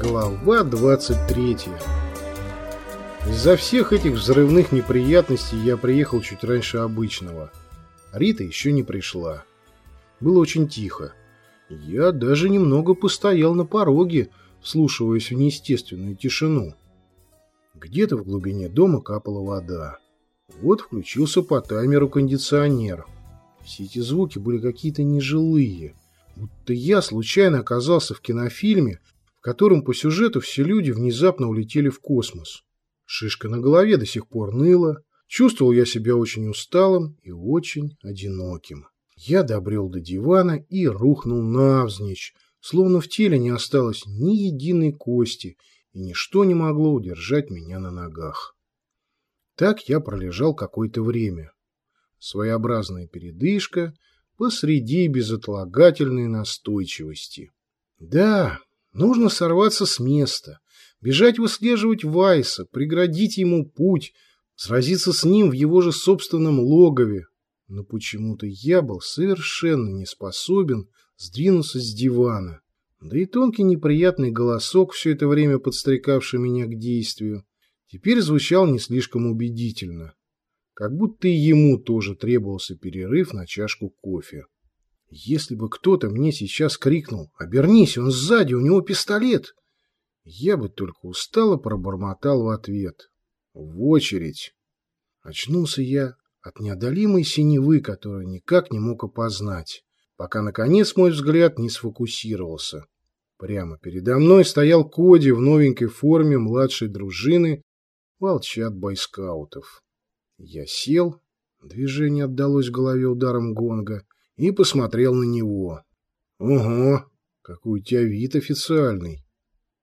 Глава 23 Из-за всех этих взрывных неприятностей я приехал чуть раньше обычного. Рита еще не пришла. Было очень тихо. Я даже немного постоял на пороге, вслушиваясь в неестественную тишину. Где-то в глубине дома капала вода. Вот включился по таймеру кондиционер. Все эти звуки были какие-то нежилые. Будто я случайно оказался в кинофильме, в котором по сюжету все люди внезапно улетели в космос. Шишка на голове до сих пор ныла, чувствовал я себя очень усталым и очень одиноким. Я добрел до дивана и рухнул навзничь, словно в теле не осталось ни единой кости, и ничто не могло удержать меня на ногах. Так я пролежал какое-то время. Своеобразная передышка посреди безотлагательной настойчивости. Да, Нужно сорваться с места, бежать выслеживать Вайса, преградить ему путь, сразиться с ним в его же собственном логове. Но почему-то я был совершенно не способен сдвинуться с дивана. Да и тонкий неприятный голосок, все это время подстрекавший меня к действию, теперь звучал не слишком убедительно. Как будто и ему тоже требовался перерыв на чашку кофе. Если бы кто-то мне сейчас крикнул «Обернись, он сзади, у него пистолет!» Я бы только устало пробормотал в ответ. «В очередь!» Очнулся я от неодолимой синевы, которую никак не мог опознать, пока, наконец, мой взгляд не сфокусировался. Прямо передо мной стоял Коди в новенькой форме младшей дружины волчат бойскаутов. Я сел, движение отдалось в голове ударом гонга, и посмотрел на него. «Ого, какой у тебя вид официальный!»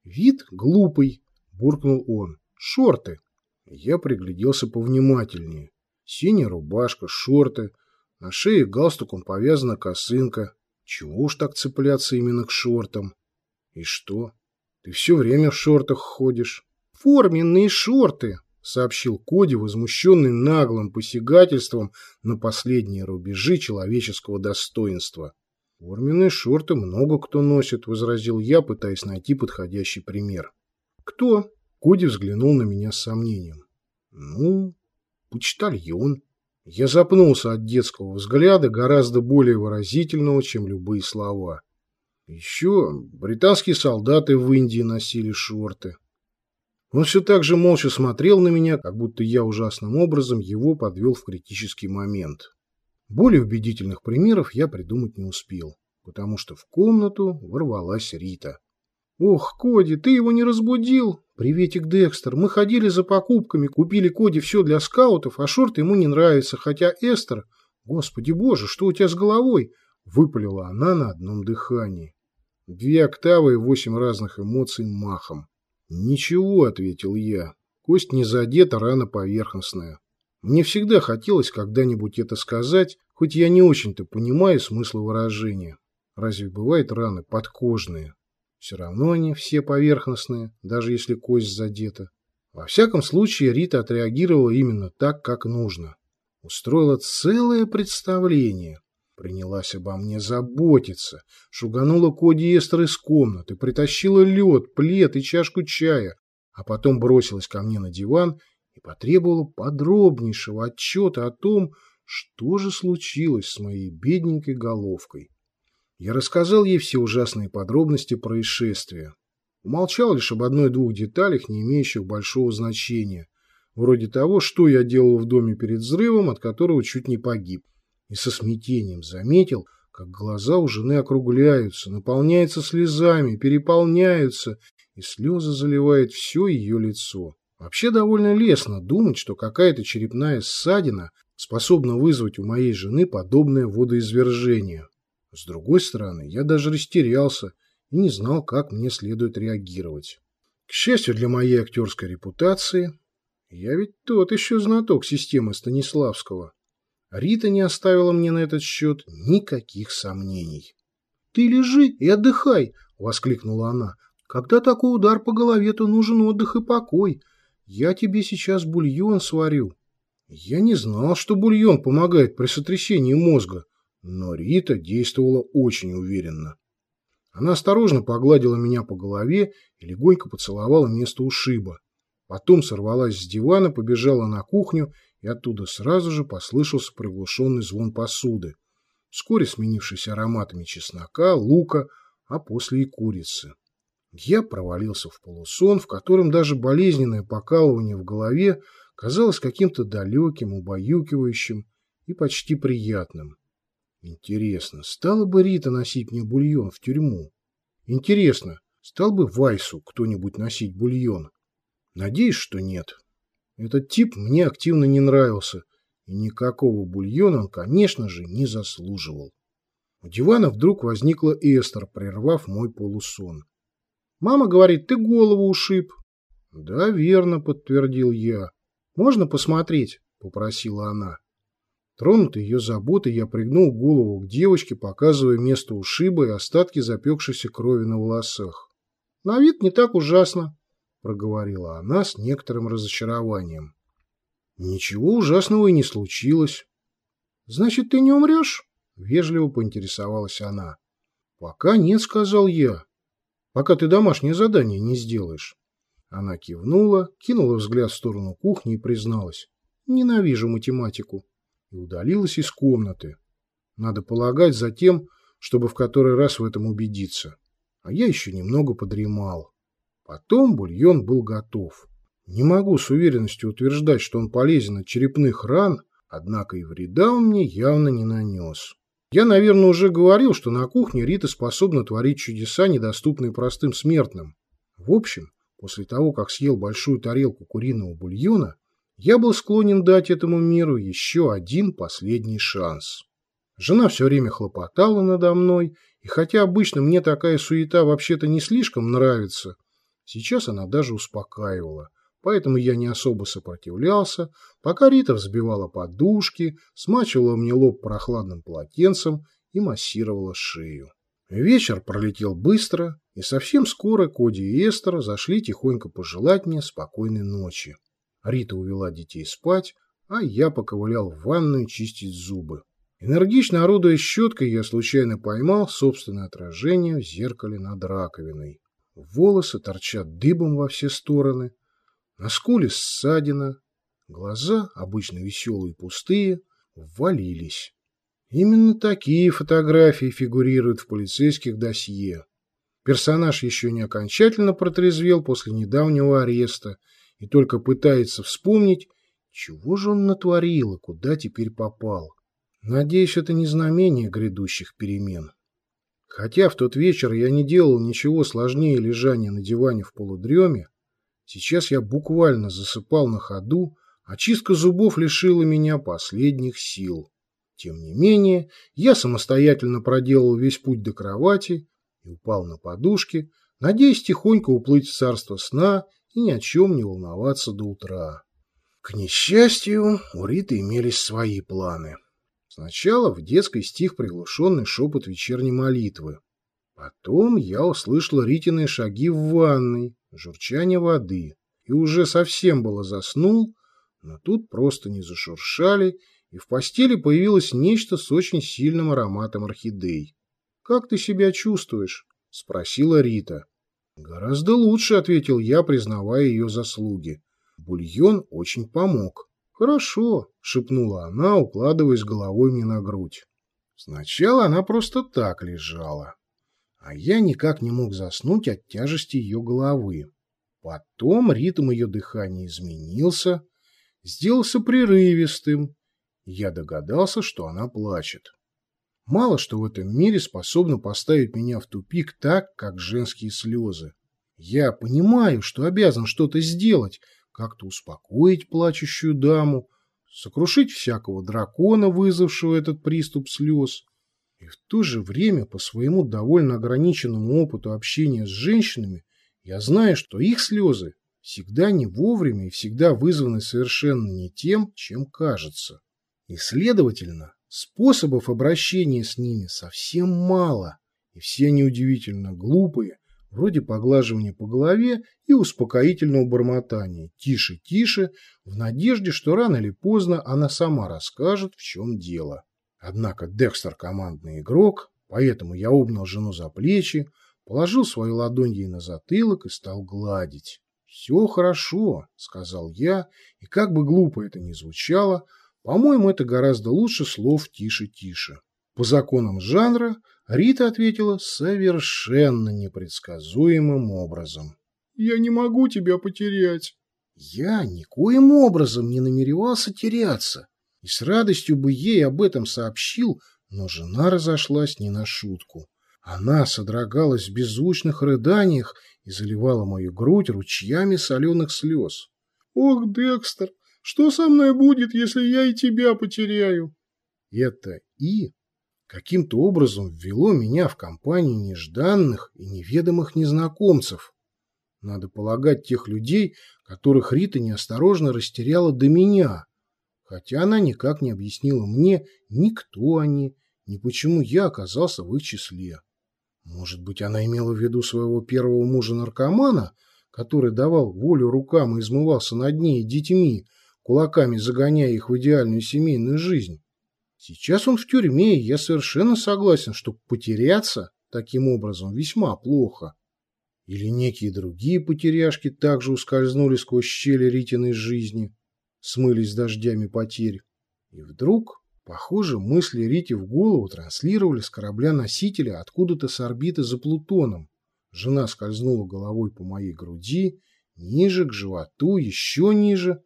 «Вид глупый», — буркнул он. «Шорты». Я пригляделся повнимательнее. Синяя рубашка, шорты, на шее галстуком повязана косынка. Чего уж так цепляться именно к шортам? И что? Ты все время в шортах ходишь? Форменные шорты, — сообщил Коди, возмущенный наглым посягательством на последние рубежи человеческого достоинства. «Форменные шорты много кто носит», — возразил я, пытаясь найти подходящий пример. «Кто?» — Коди взглянул на меня с сомнением. «Ну, почтальон». Я запнулся от детского взгляда, гораздо более выразительного, чем любые слова. Еще британские солдаты в Индии носили шорты. Он все так же молча смотрел на меня, как будто я ужасным образом его подвел в критический момент. Более убедительных примеров я придумать не успел, потому что в комнату ворвалась Рита. «Ох, Коди, ты его не разбудил!» «Приветик, Декстер. Мы ходили за покупками, купили Коди все для скаутов, а шорты ему не нравятся, хотя Эстер...» «Господи боже, что у тебя с головой?» Выпалила она на одном дыхании. Две октавы и восемь разных эмоций махом. «Ничего», — ответил я. «Кость не задета, рана поверхностная. Мне всегда хотелось когда-нибудь это сказать, хоть я не очень-то понимаю смысл выражения. Разве бывают раны подкожные? Все равно они все поверхностные, даже если кость задета. Во всяком случае, Рита отреагировала именно так, как нужно. Устроила целое представление. Принялась обо мне заботиться, шуганула Коди Эстер из комнаты, притащила лед, плед и чашку чая, а потом бросилась ко мне на диван и потребовала подробнейшего отчета о том, что же случилось с моей бедненькой головкой. Я рассказал ей все ужасные подробности происшествия. Умолчал лишь об одной-двух деталях, не имеющих большого значения, вроде того, что я делал в доме перед взрывом, от которого чуть не погиб и со смятением заметил, как глаза у жены округляются, наполняются слезами, переполняются, и слезы заливают все ее лицо. Вообще довольно лестно думать, что какая-то черепная ссадина способна вызвать у моей жены подобное водоизвержение. С другой стороны, я даже растерялся и не знал, как мне следует реагировать. К счастью для моей актерской репутации, я ведь тот еще знаток системы Станиславского. Рита не оставила мне на этот счет никаких сомнений. «Ты лежи и отдыхай!» — воскликнула она. «Когда такой удар по голове, то нужен отдых и покой. Я тебе сейчас бульон сварю». Я не знал, что бульон помогает при сотрясении мозга, но Рита действовала очень уверенно. Она осторожно погладила меня по голове и легонько поцеловала место ушиба. Потом сорвалась с дивана, побежала на кухню, и оттуда сразу же послышался приглушенный звон посуды, вскоре сменившийся ароматами чеснока, лука, а после и курицы. Я провалился в полусон, в котором даже болезненное покалывание в голове казалось каким-то далеким, убаюкивающим и почти приятным. Интересно, стала бы Рита носить мне бульон в тюрьму? Интересно, стал бы Вайсу кто-нибудь носить бульон? Надеюсь, что нет. Этот тип мне активно не нравился, и никакого бульона он, конечно же, не заслуживал. У дивана вдруг возникла Эстер, прервав мой полусон. «Мама говорит, ты голову ушиб». «Да, верно», — подтвердил я. «Можно посмотреть?» — попросила она. Тронутый ее заботой, я пригнул голову к девочке, показывая место ушиба и остатки запекшейся крови на волосах. «На вид не так ужасно», — проговорила она с некоторым разочарованием. «Ничего ужасного и не случилось». «Значит, ты не умрешь?» — вежливо поинтересовалась она. «Пока нет», — сказал я. «Пока ты домашнее задание не сделаешь». Она кивнула, кинула взгляд в сторону кухни и призналась. «Ненавижу математику» и удалилась из комнаты. Надо полагать за тем, чтобы в который раз в этом убедиться. А я еще немного подремал. Потом бульон был готов. Не могу с уверенностью утверждать, что он полезен от черепных ран, однако и вреда он мне явно не нанес. Я, наверное, уже говорил, что на кухне Рита способна творить чудеса, недоступные простым смертным. В общем, после того, как съел большую тарелку куриного бульона, я был склонен дать этому миру еще один последний шанс. Жена все время хлопотала надо мной, и хотя обычно мне такая суета вообще-то не слишком нравится, сейчас она даже успокаивала, поэтому я не особо сопротивлялся, пока Рита взбивала подушки, смачивала мне лоб прохладным полотенцем и массировала шею. Вечер пролетел быстро, и совсем скоро Коди и Эстер зашли тихонько пожелать мне спокойной ночи. Рита увела детей спать, а я поковылял в ванную чистить зубы. Энергично орудуя щеткой, я случайно поймал собственное отражение в зеркале над раковиной. Волосы торчат дыбом во все стороны, на скуле ссадина, глаза, обычно веселые и пустые, ввалились. Именно такие фотографии фигурируют в полицейских досье. Персонаж еще не окончательно протрезвел после недавнего ареста и только пытается вспомнить, чего же он натворил и куда теперь попал. Надеюсь, это не знамение грядущих перемен. Хотя в тот вечер я не делал ничего сложнее лежания на диване в полудреме, сейчас я буквально засыпал на ходу, а чистка зубов лишила меня последних сил. Тем не менее, я самостоятельно проделал весь путь до кровати и упал на подушки, надеясь тихонько уплыть в царство сна и ни о чем не волноваться до утра. К несчастью, у Риты имелись свои планы. Сначала в детской стих приглушенный шепот вечерней молитвы. Потом я услышал Ритиные шаги в ванной, журчание воды, и уже совсем было заснул, но тут просто не зашуршали, и в постели появилось нечто с очень сильным ароматом орхидей. «Как ты себя чувствуешь?» — спросила Рита. «Гораздо лучше», — ответил я, признавая ее заслуги. Бульон очень помог. «Хорошо», — шепнула она, укладываясь головой мне на грудь. Сначала она просто так лежала, а я никак не мог заснуть от тяжести ее головы. Потом ритм ее дыхания изменился, сделался прерывистым. Я догадался, что она плачет. Мало что в этом мире способно поставить меня в тупик так, как женские слезы. Я понимаю, что обязан что-то сделать, как-то успокоить плачущую даму, сокрушить всякого дракона, вызвавшего этот приступ слез. И в то же время, по своему довольно ограниченному опыту общения с женщинами, я знаю, что их слезы всегда не вовремя и всегда вызваны совершенно не тем, чем кажется. И, следовательно, способов обращения с ними совсем мало, и все они удивительно глупые, вроде поглаживания по голове и успокоительного бормотания «тише, тише», в надежде, что рано или поздно она сама расскажет, в чем дело. Однако Декстер командный игрок, поэтому я обнял жену за плечи, положил свою ладонь ей на затылок и стал гладить. «Все хорошо», — сказал я, и как бы глупо это ни звучало, по-моему, это гораздо лучше слов «тише-тише». По законам жанра Рита ответила совершенно непредсказуемым образом. «Я не могу тебя потерять». Я никоим образом не намеревался теряться, и с радостью бы ей об этом сообщил, но жена разошлась не на шутку. Она содрогалась в беззвучных рыданиях и заливала мою грудь ручьями соленых слез. «Ох, Декстер, что со мной будет, если я и тебя потеряю?» Это «и» каким-то образом ввело меня в компанию нежданных и неведомых незнакомцев. Надо полагать тех людей, которых Рита неосторожно растеряла до меня, хотя она никак не объяснила мне ни кто они, ни почему я оказался в их числе. Может быть, она имела в виду своего первого мужа-наркомана, который давал волю рукам и измывался над ней и детьми, кулаками загоняя их в идеальную семейную жизнь. Сейчас он в тюрьме, и я совершенно согласен, что потеряться таким образом весьма плохо. Или некие другие потеряшки также ускользнули сквозь щели Ритиной жизни, смылись дождями потерь. И вдруг, похоже, мысли Рити в голову транслировали с корабля-носителя откуда-то с орбиты за Плутоном. Жена скользнула головой по моей груди, ниже, к животу, еще ниже,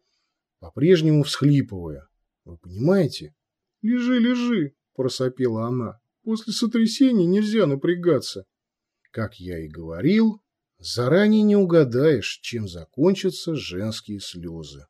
по-прежнему всхлипывая. Вы понимаете? «Лежи, лежи!» – просопела она. «После сотрясения нельзя напрягаться». Как я и говорил, заранее не угадаешь, чем закончатся женские слезы.